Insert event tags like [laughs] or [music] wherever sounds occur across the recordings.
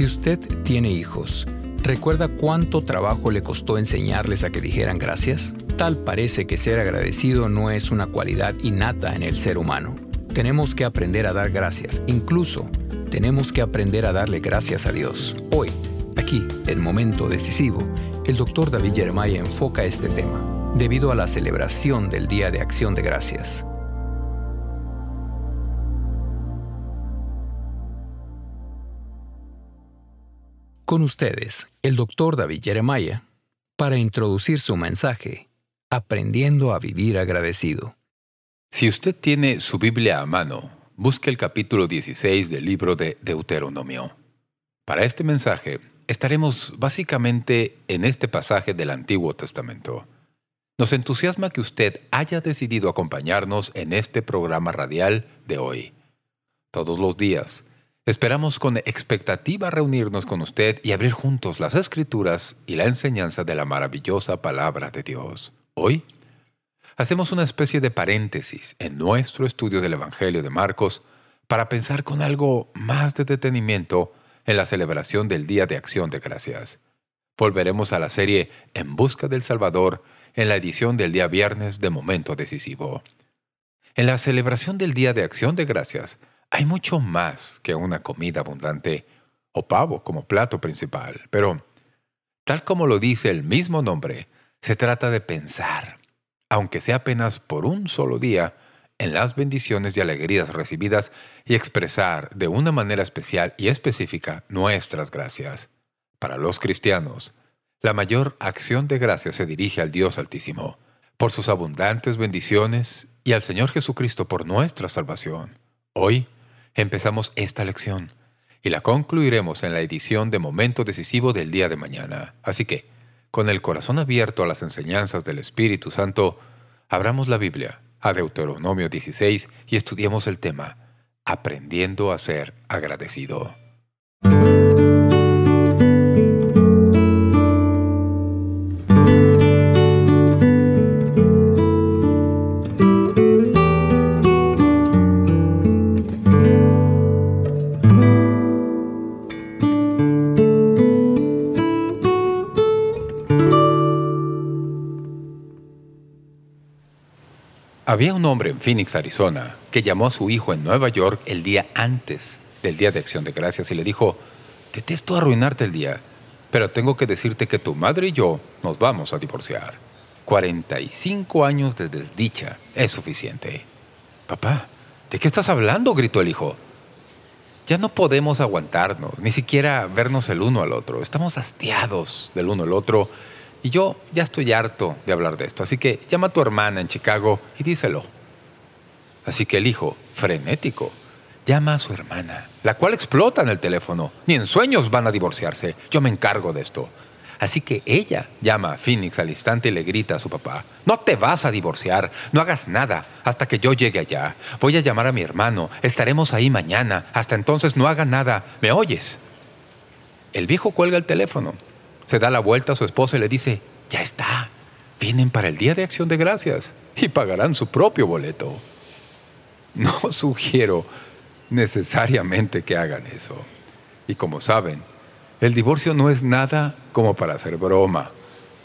Si usted tiene hijos, ¿recuerda cuánto trabajo le costó enseñarles a que dijeran gracias? Tal parece que ser agradecido no es una cualidad innata en el ser humano. Tenemos que aprender a dar gracias, incluso tenemos que aprender a darle gracias a Dios. Hoy, aquí, el momento decisivo, el doctor David Jeremiah enfoca este tema, debido a la celebración del Día de Acción de Gracias. Con ustedes, el doctor David Jeremiah, para introducir su mensaje, Aprendiendo a vivir agradecido. Si usted tiene su Biblia a mano, busque el capítulo 16 del libro de Deuteronomio. Para este mensaje, estaremos básicamente en este pasaje del Antiguo Testamento. Nos entusiasma que usted haya decidido acompañarnos en este programa radial de hoy. Todos los días, Esperamos con expectativa reunirnos con usted y abrir juntos las Escrituras y la enseñanza de la maravillosa Palabra de Dios. Hoy hacemos una especie de paréntesis en nuestro estudio del Evangelio de Marcos para pensar con algo más de detenimiento en la celebración del Día de Acción de Gracias. Volveremos a la serie En Busca del Salvador en la edición del día viernes de Momento Decisivo. En la celebración del Día de Acción de Gracias, hay mucho más que una comida abundante o pavo como plato principal, pero, tal como lo dice el mismo nombre, se trata de pensar, aunque sea apenas por un solo día, en las bendiciones y alegrías recibidas y expresar de una manera especial y específica nuestras gracias. Para los cristianos, la mayor acción de gracias se dirige al Dios Altísimo, por sus abundantes bendiciones y al Señor Jesucristo por nuestra salvación. Hoy, empezamos esta lección y la concluiremos en la edición de Momento Decisivo del día de mañana. Así que, con el corazón abierto a las enseñanzas del Espíritu Santo, abramos la Biblia a Deuteronomio 16 y estudiemos el tema Aprendiendo a ser agradecido. Había un hombre en Phoenix, Arizona, que llamó a su hijo en Nueva York el día antes del Día de Acción de Gracias y le dijo, «Detesto arruinarte el día, pero tengo que decirte que tu madre y yo nos vamos a divorciar. 45 años de desdicha es suficiente». «Papá, ¿de qué estás hablando?», gritó el hijo. «Ya no podemos aguantarnos, ni siquiera vernos el uno al otro. Estamos hastiados del uno al otro y yo ya estoy harto de hablar de esto, así que llama a tu hermana en Chicago y díselo. Así que el hijo, frenético, llama a su hermana, la cual explota en el teléfono. Ni en sueños van a divorciarse. Yo me encargo de esto. Así que ella llama a Phoenix al instante y le grita a su papá, «No te vas a divorciar, no hagas nada hasta que yo llegue allá. Voy a llamar a mi hermano, estaremos ahí mañana. Hasta entonces no haga nada, ¿me oyes?» El viejo cuelga el teléfono se da la vuelta a su esposa y le dice, ya está, vienen para el Día de Acción de Gracias y pagarán su propio boleto. No [laughs] sugiero necesariamente que hagan eso. Y como saben, el divorcio no es nada como para hacer broma.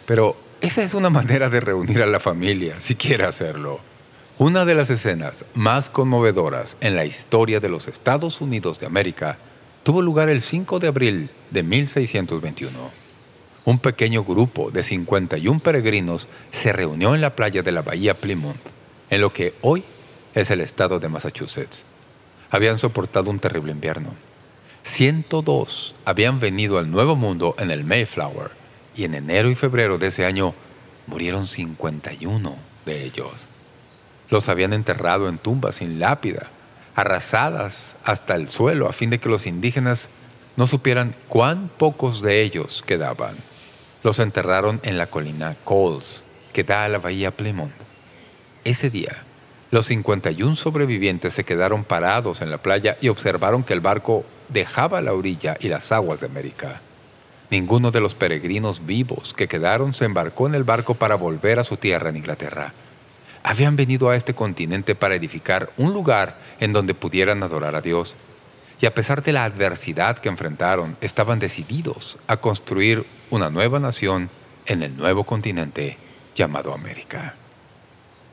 Pero esa es una manera de reunir a la familia, si quiere hacerlo. Una de las escenas más conmovedoras en la historia de los Estados Unidos de América tuvo lugar el 5 de abril de 1621 un pequeño grupo de 51 peregrinos se reunió en la playa de la bahía Plymouth, en lo que hoy es el estado de Massachusetts. Habían soportado un terrible invierno. 102 habían venido al Nuevo Mundo en el Mayflower y en enero y febrero de ese año murieron 51 de ellos. Los habían enterrado en tumbas sin lápida, arrasadas hasta el suelo a fin de que los indígenas no supieran cuán pocos de ellos quedaban. Los enterraron en la colina Coles, que da a la bahía Plymouth. Ese día, los 51 sobrevivientes se quedaron parados en la playa y observaron que el barco dejaba la orilla y las aguas de América. Ninguno de los peregrinos vivos que quedaron se embarcó en el barco para volver a su tierra en Inglaterra. Habían venido a este continente para edificar un lugar en donde pudieran adorar a Dios. Y a pesar de la adversidad que enfrentaron, estaban decididos a construir una nueva nación en el nuevo continente llamado América.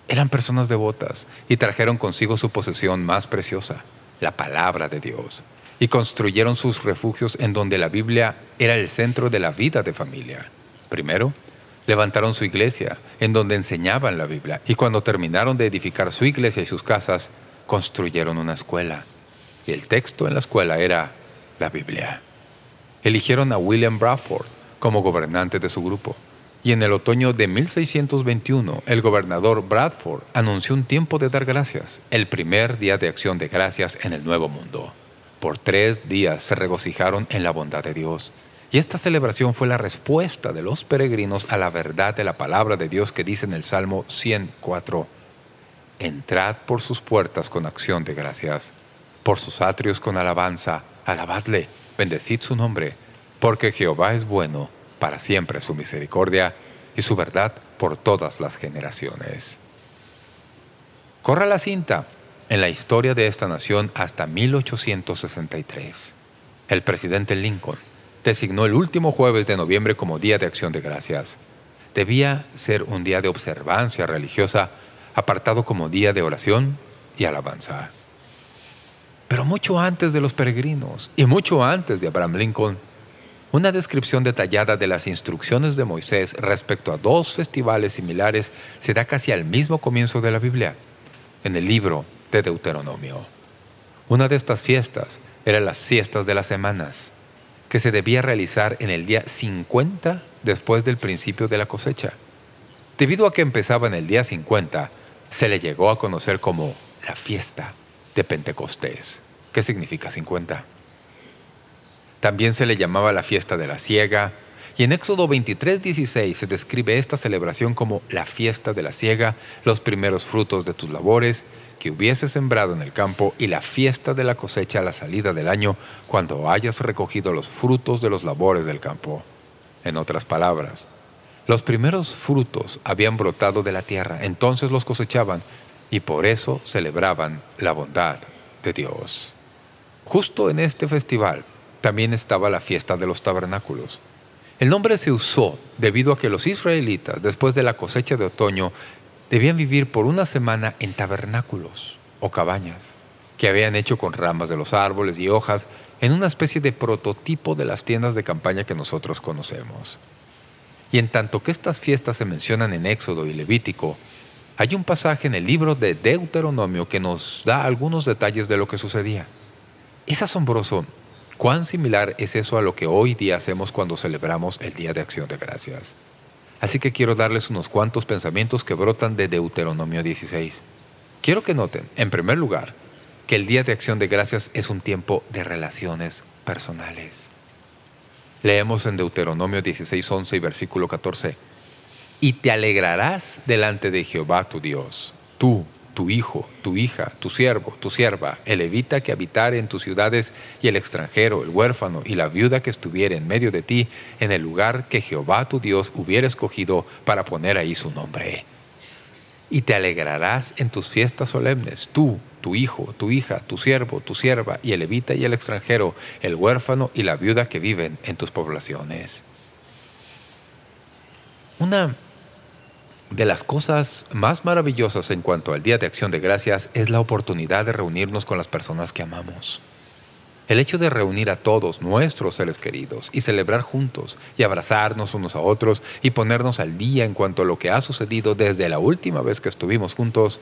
Eran personas devotas y trajeron consigo su posesión más preciosa, la palabra de Dios, y construyeron sus refugios en donde la Biblia era el centro de la vida de familia. Primero, levantaron su iglesia, en donde enseñaban la Biblia, y cuando terminaron de edificar su iglesia y sus casas, construyeron una escuela. Y el texto en la escuela era la Biblia. Eligieron a William Bradford como gobernante de su grupo. Y en el otoño de 1621, el gobernador Bradford anunció un tiempo de dar gracias, el primer día de acción de gracias en el Nuevo Mundo. Por tres días se regocijaron en la bondad de Dios. Y esta celebración fue la respuesta de los peregrinos a la verdad de la palabra de Dios que dice en el Salmo 104. Entrad por sus puertas con acción de gracias, por sus atrios con alabanza, alabadle, bendecid su nombre, porque Jehová es bueno, para siempre su misericordia y su verdad por todas las generaciones. Corra la cinta en la historia de esta nación hasta 1863. El presidente Lincoln designó el último jueves de noviembre como Día de Acción de Gracias. Debía ser un día de observancia religiosa, apartado como día de oración y alabanza. Pero mucho antes de los peregrinos y mucho antes de Abraham Lincoln, una descripción detallada de las instrucciones de Moisés respecto a dos festivales similares se da casi al mismo comienzo de la Biblia, en el libro de Deuteronomio. Una de estas fiestas eran las fiestas de las semanas, que se debía realizar en el día 50 después del principio de la cosecha. Debido a que empezaba en el día 50, se le llegó a conocer como la fiesta de Pentecostés, que significa 50. También se le llamaba la fiesta de la siega, y en Éxodo 23.16 se describe esta celebración como la fiesta de la siega, los primeros frutos de tus labores que hubiese sembrado en el campo y la fiesta de la cosecha a la salida del año cuando hayas recogido los frutos de los labores del campo. En otras palabras, los primeros frutos habían brotado de la tierra, entonces los cosechaban y por eso celebraban la bondad de Dios. Justo en este festival también estaba la fiesta de los tabernáculos. El nombre se usó debido a que los israelitas, después de la cosecha de otoño, debían vivir por una semana en tabernáculos o cabañas que habían hecho con ramas de los árboles y hojas en una especie de prototipo de las tiendas de campaña que nosotros conocemos. Y en tanto que estas fiestas se mencionan en Éxodo y Levítico, hay un pasaje en el libro de Deuteronomio que nos da algunos detalles de lo que sucedía. Es asombroso ¿Cuán similar es eso a lo que hoy día hacemos cuando celebramos el Día de Acción de Gracias? Así que quiero darles unos cuantos pensamientos que brotan de Deuteronomio 16. Quiero que noten, en primer lugar, que el Día de Acción de Gracias es un tiempo de relaciones personales. Leemos en Deuteronomio 16, 11 y versículo 14. Y te alegrarás delante de Jehová tu Dios, tú, tu hijo, tu hija, tu siervo, tu sierva, el levita que habitare en tus ciudades y el extranjero, el huérfano y la viuda que estuviere en medio de ti, en el lugar que Jehová tu Dios hubiera escogido para poner ahí su nombre. Y te alegrarás en tus fiestas solemnes, tú, tu hijo, tu hija, tu siervo, tu sierva, y el levita y el extranjero, el huérfano y la viuda que viven en tus poblaciones. Una de las cosas más maravillosas en cuanto al Día de Acción de Gracias es la oportunidad de reunirnos con las personas que amamos. El hecho de reunir a todos nuestros seres queridos y celebrar juntos y abrazarnos unos a otros y ponernos al día en cuanto a lo que ha sucedido desde la última vez que estuvimos juntos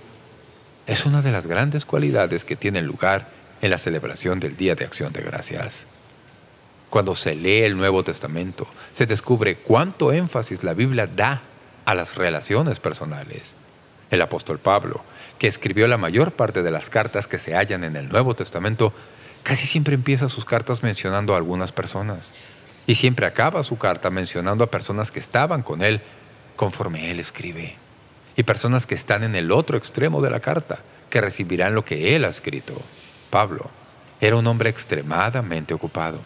es una de las grandes cualidades que tiene lugar en la celebración del Día de Acción de Gracias. Cuando se lee el Nuevo Testamento, se descubre cuánto énfasis la Biblia da a las relaciones personales. El apóstol Pablo, que escribió la mayor parte de las cartas que se hallan en el Nuevo Testamento, casi siempre empieza sus cartas mencionando a algunas personas. Y siempre acaba su carta mencionando a personas que estaban con él conforme él escribe. Y personas que están en el otro extremo de la carta, que recibirán lo que él ha escrito. Pablo era un hombre extremadamente ocupado,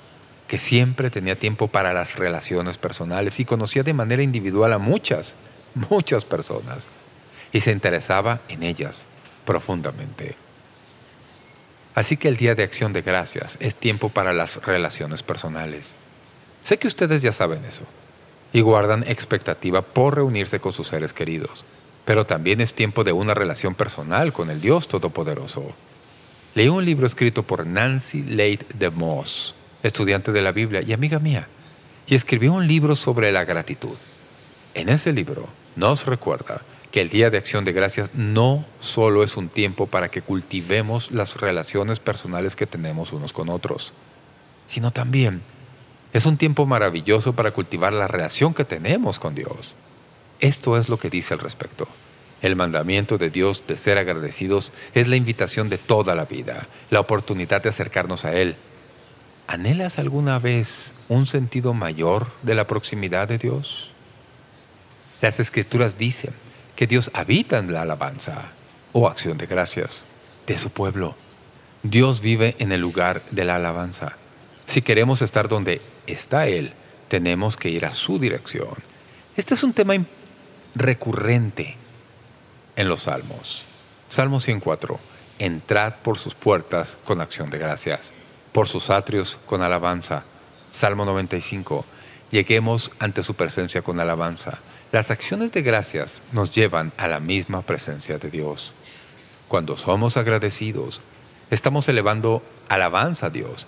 que siempre tenía tiempo para las relaciones personales y conocía de manera individual a muchas muchas personas, y se interesaba en ellas profundamente. Así que el Día de Acción de Gracias es tiempo para las relaciones personales. Sé que ustedes ya saben eso y guardan expectativa por reunirse con sus seres queridos, pero también es tiempo de una relación personal con el Dios Todopoderoso. Leí un libro escrito por Nancy Late DeMoss, estudiante de la Biblia y amiga mía, y escribió un libro sobre la gratitud. En ese libro nos recuerda que el Día de Acción de Gracias no solo es un tiempo para que cultivemos las relaciones personales que tenemos unos con otros, sino también es un tiempo maravilloso para cultivar la relación que tenemos con Dios. Esto es lo que dice al respecto. El mandamiento de Dios de ser agradecidos es la invitación de toda la vida, la oportunidad de acercarnos a Él. ¿Anhelas alguna vez un sentido mayor de la proximidad de Dios? Las Escrituras dicen que Dios habita en la alabanza o acción de gracias de su pueblo. Dios vive en el lugar de la alabanza. Si queremos estar donde está Él, tenemos que ir a su dirección. Este es un tema recurrente en los Salmos. Salmo 104. Entrad por sus puertas con acción de gracias, por sus atrios con alabanza. Salmo 95. Lleguemos ante su presencia con alabanza. Las acciones de gracias nos llevan a la misma presencia de Dios. Cuando somos agradecidos, estamos elevando alabanza a Dios,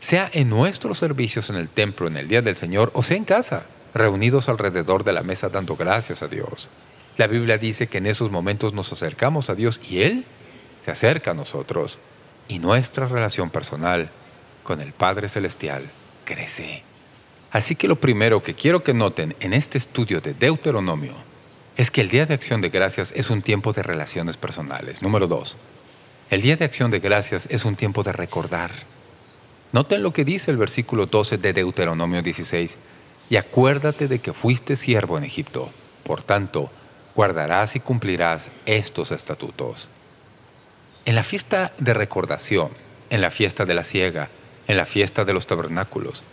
sea en nuestros servicios en el templo en el Día del Señor o sea en casa, reunidos alrededor de la mesa dando gracias a Dios. La Biblia dice que en esos momentos nos acercamos a Dios y Él se acerca a nosotros y nuestra relación personal con el Padre Celestial crece. Así que lo primero que quiero que noten en este estudio de Deuteronomio es que el Día de Acción de Gracias es un tiempo de relaciones personales. Número dos, el Día de Acción de Gracias es un tiempo de recordar. Noten lo que dice el versículo 12 de Deuteronomio 16. Y acuérdate de que fuiste siervo en Egipto. Por tanto, guardarás y cumplirás estos estatutos. En la fiesta de recordación, en la fiesta de la siega, en la fiesta de los tabernáculos,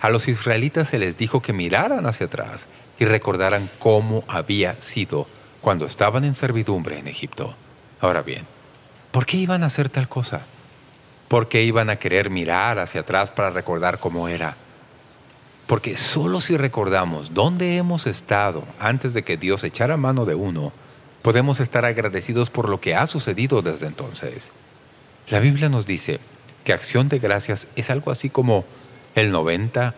a los israelitas se les dijo que miraran hacia atrás y recordaran cómo había sido cuando estaban en servidumbre en Egipto. Ahora bien, ¿por qué iban a hacer tal cosa? ¿Por qué iban a querer mirar hacia atrás para recordar cómo era? Porque solo si recordamos dónde hemos estado antes de que Dios echara mano de uno, podemos estar agradecidos por lo que ha sucedido desde entonces. La Biblia nos dice que acción de gracias es algo así como el 90%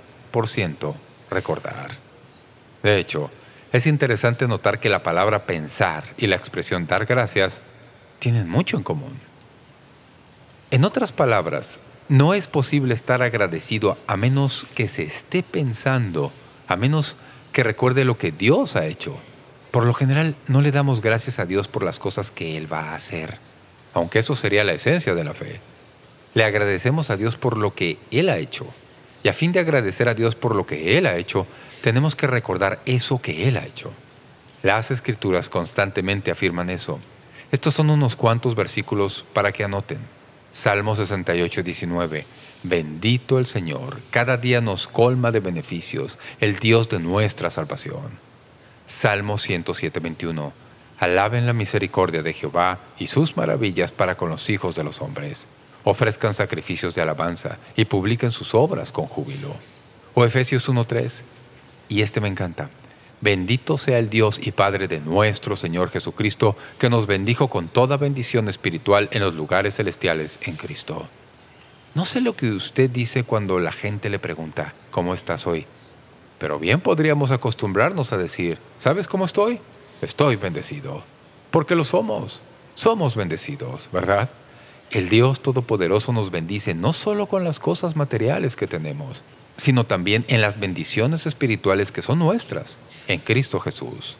recordar. De hecho, es interesante notar que la palabra pensar y la expresión dar gracias tienen mucho en común. En otras palabras, no es posible estar agradecido a menos que se esté pensando, a menos que recuerde lo que Dios ha hecho. Por lo general, no le damos gracias a Dios por las cosas que Él va a hacer, aunque eso sería la esencia de la fe. Le agradecemos a Dios por lo que Él ha hecho. Y a fin de agradecer a Dios por lo que Él ha hecho, tenemos que recordar eso que Él ha hecho. Las Escrituras constantemente afirman eso. Estos son unos cuantos versículos para que anoten. Salmo 68, 19. Bendito el Señor, cada día nos colma de beneficios, el Dios de nuestra salvación. Salmo 107, 21. Alaben la misericordia de Jehová y sus maravillas para con los hijos de los hombres ofrezcan sacrificios de alabanza y publiquen sus obras con júbilo. O Efesios 1.3, y este me encanta. Bendito sea el Dios y Padre de nuestro Señor Jesucristo, que nos bendijo con toda bendición espiritual en los lugares celestiales en Cristo. No sé lo que usted dice cuando la gente le pregunta, ¿cómo estás hoy? Pero bien podríamos acostumbrarnos a decir, ¿sabes cómo estoy? Estoy bendecido. Porque lo somos. Somos bendecidos, ¿verdad? El Dios Todopoderoso nos bendice no solo con las cosas materiales que tenemos, sino también en las bendiciones espirituales que son nuestras, en Cristo Jesús.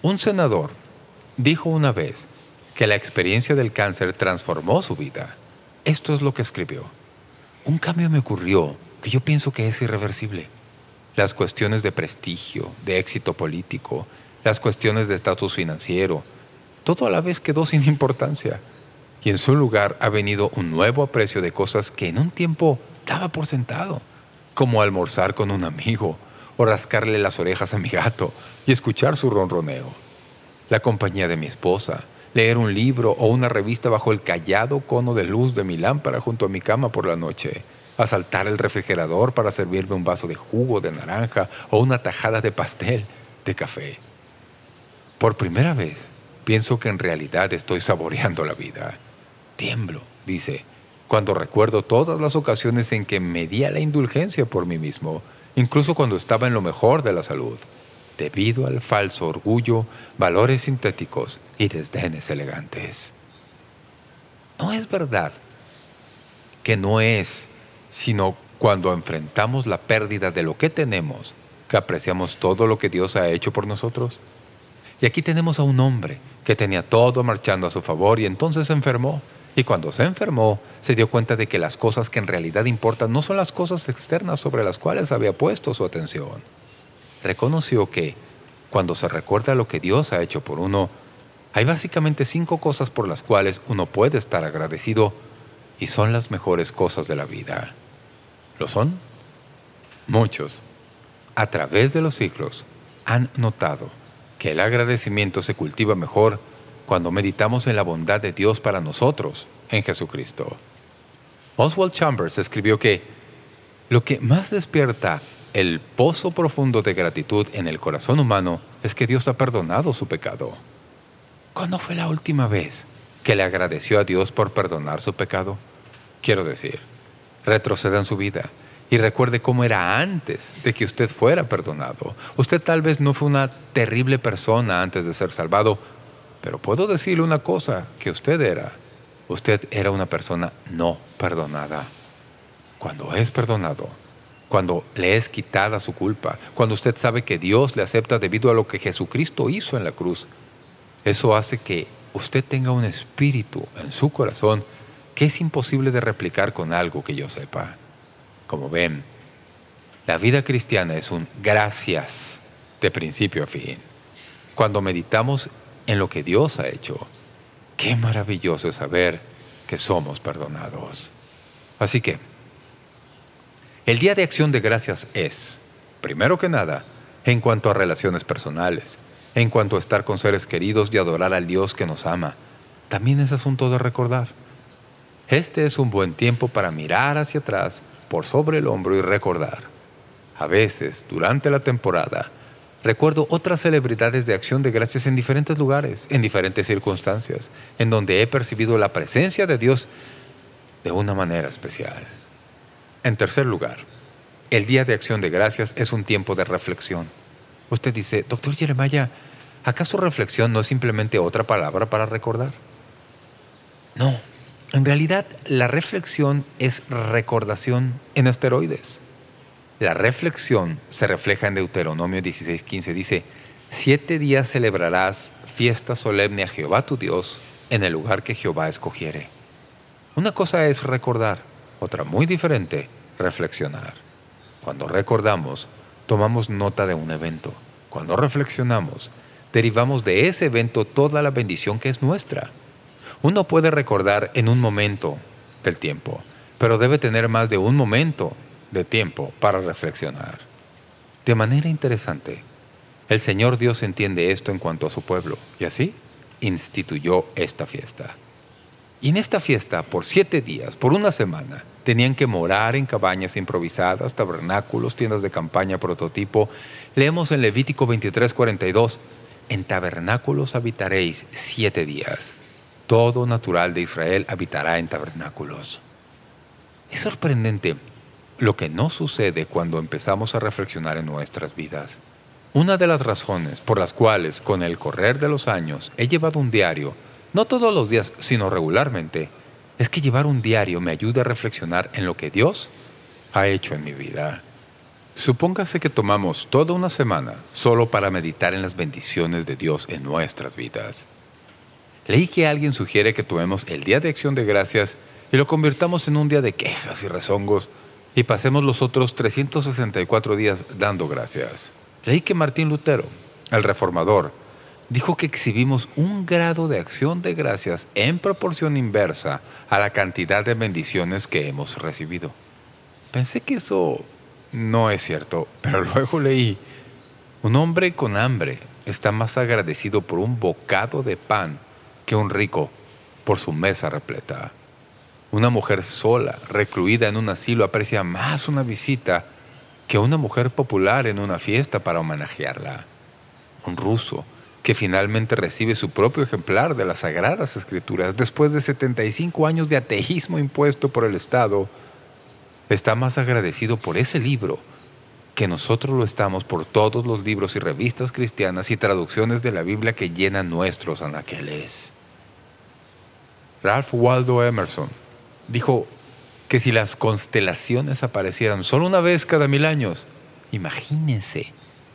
Un senador dijo una vez que la experiencia del cáncer transformó su vida. Esto es lo que escribió. Un cambio me ocurrió que yo pienso que es irreversible. Las cuestiones de prestigio, de éxito político, las cuestiones de estatus financiero, todo a la vez quedó sin [laughs] importancia y en su lugar ha venido un nuevo aprecio de cosas que en un tiempo daba por sentado, como almorzar con un amigo o rascarle las orejas a mi gato y escuchar su ronroneo. La compañía de mi esposa, leer un libro o una revista bajo el callado cono de luz de mi lámpara junto a mi cama por la noche, asaltar el refrigerador para servirme un vaso de jugo de naranja o una tajada de pastel de café. Por primera vez, pienso que en realidad estoy saboreando la vida. Tiemblo, dice, cuando recuerdo todas las ocasiones en que me di a la indulgencia por mí mismo, incluso cuando estaba en lo mejor de la salud, debido al falso orgullo, valores sintéticos y desdenes elegantes. No es verdad que no es, sino cuando enfrentamos la pérdida de lo que tenemos, que apreciamos todo lo que Dios ha hecho por nosotros. Y aquí tenemos a un hombre que tenía todo marchando a su favor y entonces se enfermó. Y cuando se enfermó, se dio cuenta de que las cosas que en realidad importan no son las cosas externas sobre las cuales había puesto su atención. Reconoció que, cuando se recuerda lo que Dios ha hecho por uno, hay básicamente cinco cosas por las cuales uno puede estar agradecido y son las mejores cosas de la vida. ¿Lo son? Muchos, a través de los siglos, han notado que el agradecimiento se cultiva mejor cuando meditamos en la bondad de Dios para nosotros en Jesucristo. Oswald Chambers escribió que lo que más despierta el pozo profundo de gratitud en el corazón humano es que Dios ha perdonado su pecado. ¿Cuándo fue la última vez que le agradeció a Dios por perdonar su pecado? Quiero decir, retroceda en su vida y recuerde cómo era antes de que usted fuera perdonado. Usted tal vez no fue una terrible persona antes de ser salvado, pero puedo decirle una cosa que usted era. Usted era una persona no perdonada. Cuando es perdonado, cuando le es quitada su culpa, cuando usted sabe que Dios le acepta debido a lo que Jesucristo hizo en la cruz, eso hace que usted tenga un espíritu en su corazón que es imposible de replicar con algo que yo sepa. Como ven, la vida cristiana es un gracias de principio a fin. Cuando meditamos en lo que Dios ha hecho, qué maravilloso es saber que somos perdonados. Así que, el Día de Acción de Gracias es, primero que nada, en cuanto a relaciones personales, en cuanto a estar con seres queridos y adorar al Dios que nos ama, también es asunto de recordar. Este es un buen tiempo para mirar hacia atrás por sobre el hombro y recordar. A veces, durante la temporada, recuerdo otras celebridades de acción de gracias en diferentes lugares, en diferentes circunstancias, en donde he percibido la presencia de Dios de una manera especial. En tercer lugar, el Día de Acción de Gracias es un tiempo de reflexión. Usted dice, Doctor Jeremiah, ¿acaso reflexión no es simplemente otra palabra para recordar? No, en realidad, la reflexión es recordación en esteroides. La reflexión se refleja en Deuteronomio 16.15. Dice, Siete días celebrarás fiesta solemne a Jehová tu Dios en el lugar que Jehová escogiere. Una cosa es recordar, otra muy diferente, reflexionar. Cuando recordamos, tomamos nota de un evento. Cuando reflexionamos, derivamos de ese evento toda la bendición que es nuestra. Uno puede recordar en un momento del tiempo, pero debe tener más de un momento de tiempo para reflexionar. De manera interesante, el Señor Dios entiende esto en cuanto a su pueblo, y así instituyó esta fiesta. Y en esta fiesta, por siete días, por una semana, tenían que morar en cabañas improvisadas, tabernáculos, tiendas de campaña prototipo. Leemos en Levítico 23:42, en tabernáculos habitaréis siete días todo natural de Israel habitará en tabernáculos. Es sorprendente lo que no sucede cuando empezamos a reflexionar en nuestras vidas. Una de las razones por las cuales con el correr de los años he llevado un diario, no todos los días, sino regularmente, es que llevar un diario me ayuda a reflexionar en lo que Dios ha hecho en mi vida. Supóngase que tomamos toda una semana solo para meditar en las bendiciones de Dios en nuestras vidas. Leí que alguien sugiere que tomemos el Día de Acción de Gracias y lo convirtamos en un día de quejas y rezongos y pasemos los otros 364 días dando gracias. Leí que Martín Lutero, el reformador, dijo que exhibimos un grado de acción de gracias en proporción inversa a la cantidad de bendiciones que hemos recibido. Pensé que eso no es cierto, pero [laughs] luego leí, un hombre con hambre está más agradecido por un bocado de pan que un rico por su mesa repleta. Una mujer sola, recluida en un asilo, aprecia más una visita que una mujer popular en una fiesta para homenajearla. Un ruso que finalmente recibe su propio ejemplar de las Sagradas Escrituras después de 75 años de ateísmo impuesto por el Estado, está más agradecido por ese libro que nosotros lo estamos por todos los libros y revistas cristianas y traducciones de la Biblia que llenan nuestros anaqueles. Ralph Waldo Emerson dijo que si las constelaciones aparecieran solo una vez cada mil años, imagínense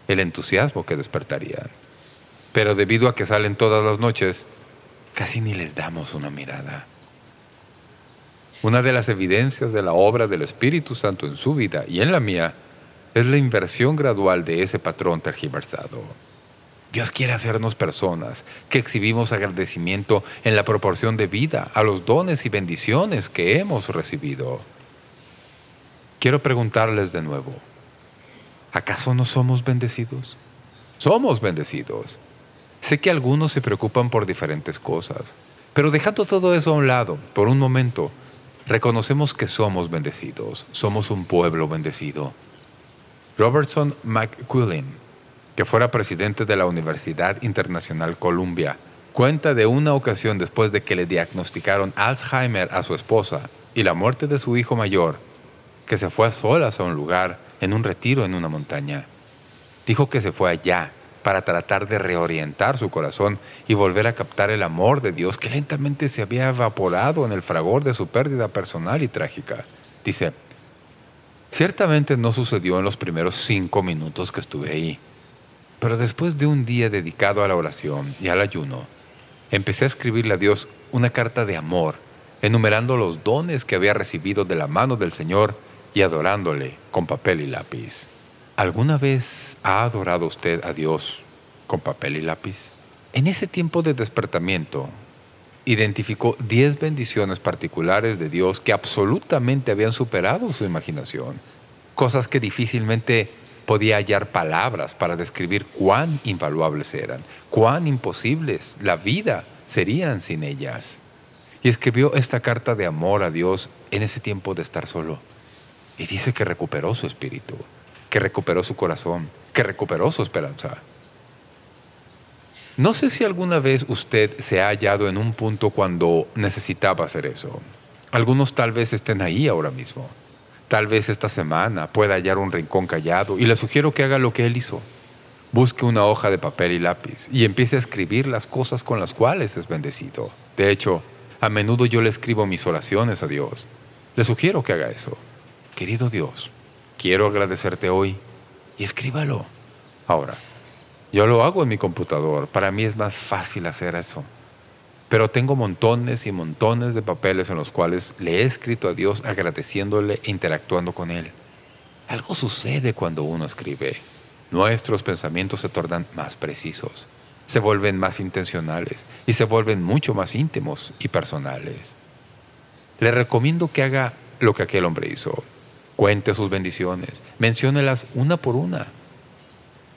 el entusiasmo que despertarían. Pero debido a que salen todas las noches, casi ni les damos una mirada. Una de las evidencias de la obra del Espíritu Santo en su vida y en la mía es la inversión gradual de ese patrón tergiversado. Dios quiere hacernos personas que exhibimos agradecimiento en la proporción de vida a los dones y bendiciones que hemos recibido. Quiero preguntarles de nuevo, ¿acaso no somos bendecidos? Somos bendecidos. Sé que algunos se preocupan por diferentes cosas, pero dejando todo eso a un lado, por un momento, reconocemos que somos bendecidos, somos un pueblo bendecido. Robertson McQuillan, que fuera presidente de la Universidad Internacional Columbia, cuenta de una ocasión después de que le diagnosticaron Alzheimer a su esposa y la muerte de su hijo mayor, que se fue a solas a un lugar, en un retiro en una montaña. Dijo que se fue allá para tratar de reorientar su corazón y volver a captar el amor de Dios que lentamente se había evaporado en el fragor de su pérdida personal y trágica. Dice, ciertamente no sucedió en los primeros cinco minutos que estuve ahí, pero después de un día dedicado a la oración y al ayuno, empecé a escribirle a Dios una carta de amor, enumerando los dones que había recibido de la mano del Señor y adorándole con papel y lápiz. ¿Alguna vez ha adorado usted a Dios con papel y lápiz? En ese tiempo de despertamiento, identificó diez bendiciones particulares de Dios que absolutamente habían superado su imaginación. Cosas que difícilmente podía hallar palabras para describir cuán invaluables eran, cuán imposibles la vida serían sin ellas. Y escribió esta carta de amor a Dios en ese tiempo de estar solo. Y dice que recuperó su espíritu que recuperó su corazón, que recuperó su esperanza. No sé si alguna vez usted se ha hallado en un punto cuando necesitaba hacer eso. Algunos tal vez estén ahí ahora mismo. Tal vez esta semana pueda hallar un rincón callado y le sugiero que haga lo que él hizo. Busque una hoja de papel y lápiz y empiece a escribir las cosas con las cuales es bendecido. De hecho, a menudo yo le escribo mis oraciones a Dios. Le sugiero que haga eso. Querido Dios, quiero agradecerte hoy y escríbalo. Ahora, yo lo hago en mi computador, para mí es más fácil hacer eso. Pero tengo montones y montones de papeles en los cuales le he escrito a Dios agradeciéndole e interactuando con Él. Algo sucede cuando uno escribe. Nuestros pensamientos se tornan más precisos, se vuelven más intencionales y se vuelven mucho más íntimos y personales. Le recomiendo que haga lo que aquel hombre hizo. Cuente sus bendiciones, menciónelas una por una.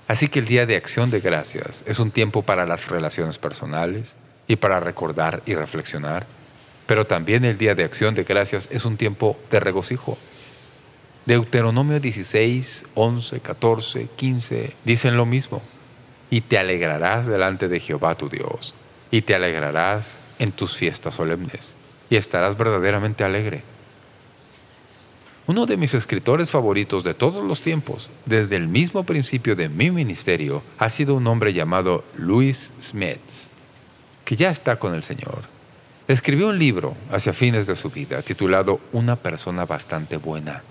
Así que el Día de Acción de Gracias es un tiempo para las relaciones personales y para recordar y reflexionar, pero también el Día de Acción de Gracias es un tiempo de regocijo. Deuteronomio 16, 11, 14, 15 dicen lo mismo. Y te alegrarás delante de Jehová tu Dios, y te alegrarás en tus fiestas solemnes, y estarás verdaderamente alegre. Uno de mis escritores favoritos de todos los tiempos, desde el mismo principio de mi ministerio, ha sido un hombre llamado Louis Smith, que ya está con el Señor. Escribió un libro hacia fines de su vida titulado Una persona bastante buena.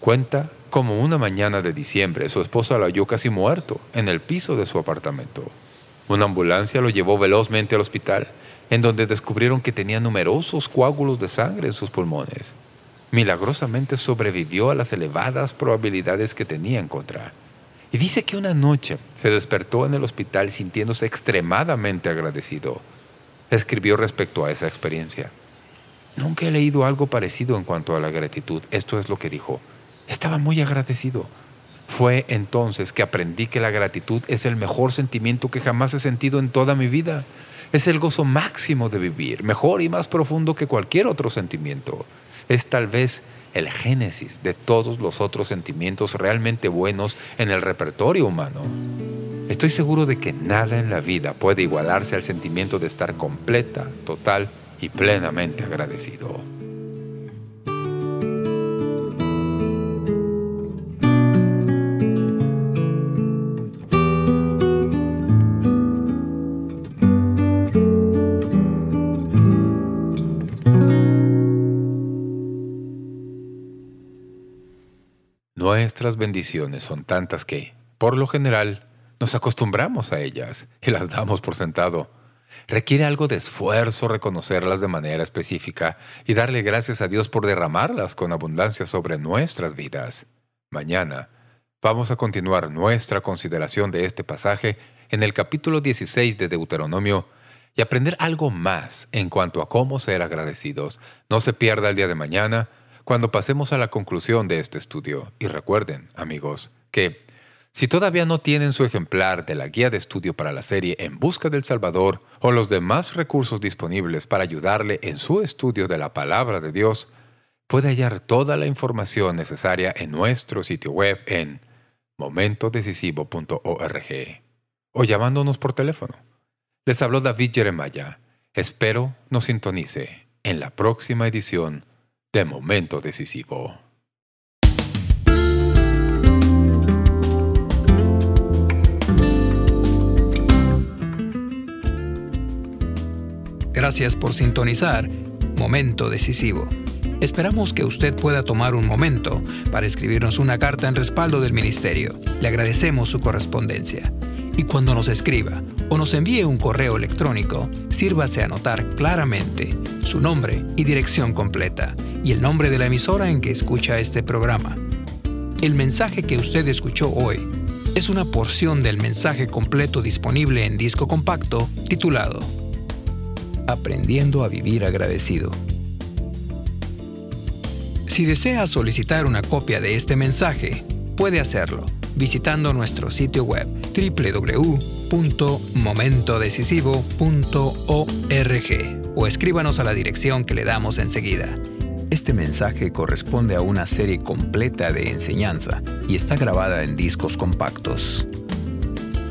Cuenta cómo una mañana de diciembre su esposa lo halló casi muerto en el piso de su apartamento. Una ambulancia lo llevó velozmente al hospital, en donde descubrieron que tenía numerosos coágulos de sangre en sus pulmones milagrosamente sobrevivió a las elevadas probabilidades que tenía en contra. Y dice que una noche se despertó en el hospital sintiéndose extremadamente agradecido. Escribió respecto a esa experiencia. Nunca he leído algo parecido en cuanto a la gratitud. Esto es lo que dijo. Estaba muy agradecido. Fue entonces que aprendí que la gratitud es el mejor sentimiento que jamás he sentido en toda mi vida Es el gozo máximo de vivir, mejor y más profundo que cualquier otro sentimiento. Es tal vez el génesis de todos los otros sentimientos realmente buenos en el repertorio humano. Estoy seguro de que nada en la vida puede igualarse al sentimiento de estar completa, total y plenamente agradecido. Nuestras bendiciones son tantas que, por lo general, nos acostumbramos a ellas y las damos por sentado. Requiere algo de esfuerzo reconocerlas de manera específica y darle gracias a Dios por derramarlas con abundancia sobre nuestras vidas. Mañana vamos a continuar nuestra consideración de este pasaje en el capítulo 16 de Deuteronomio y aprender algo más en cuanto a cómo ser agradecidos. No se pierda el día de mañana cuando pasemos a la conclusión de este estudio. Y recuerden, amigos, que si todavía no tienen su ejemplar de la guía de estudio para la serie En Busca del Salvador o los demás recursos disponibles para ayudarle en su estudio de la Palabra de Dios, puede hallar toda la información necesaria en nuestro sitio web en momentodecisivo.org o llamándonos por teléfono. Les habló David Jeremiah. Espero nos sintonice en la próxima edición de Momento Decisivo. Gracias por sintonizar Momento Decisivo. Esperamos que usted pueda tomar un momento para escribirnos una carta en respaldo del Ministerio. Le agradecemos su correspondencia. Y cuando nos escriba o nos envíe un correo electrónico, sírvase a anotar claramente su nombre y dirección completa y el nombre de la emisora en que escucha este programa. El mensaje que usted escuchó hoy es una porción del mensaje completo disponible en disco compacto titulado Aprendiendo a vivir agradecido. Si desea solicitar una copia de este mensaje, puede hacerlo visitando nuestro sitio web www.momentodecisivo.org o escríbanos a la dirección que le damos enseguida. Este mensaje corresponde a una serie completa de enseñanza y está grabada en discos compactos.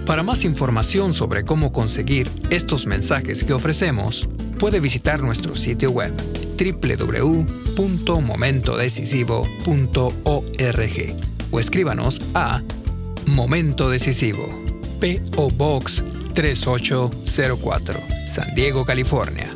Para más información sobre cómo conseguir estos mensajes que ofrecemos, puede visitar nuestro sitio web www.momentodecisivo.org o escríbanos a Momento Decisivo, P.O. Box 3804, San Diego, California